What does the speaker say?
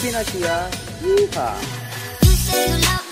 Pilipinas siya. Yeehaw!